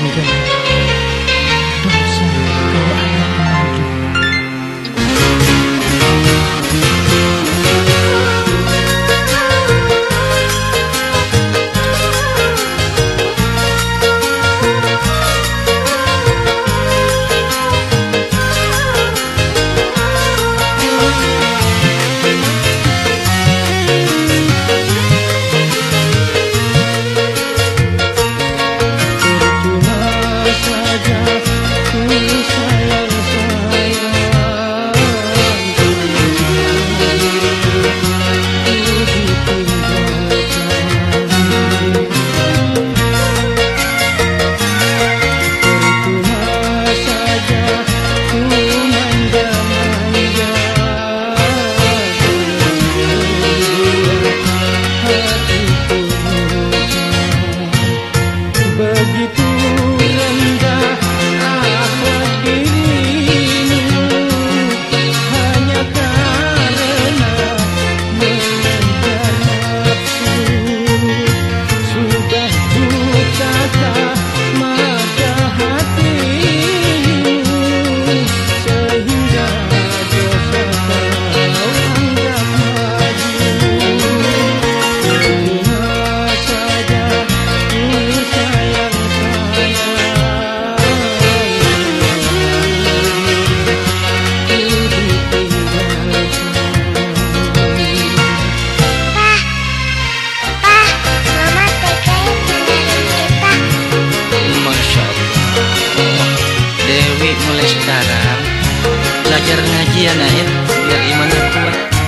你想 belajar ngaji ya nak biar imannya kuat.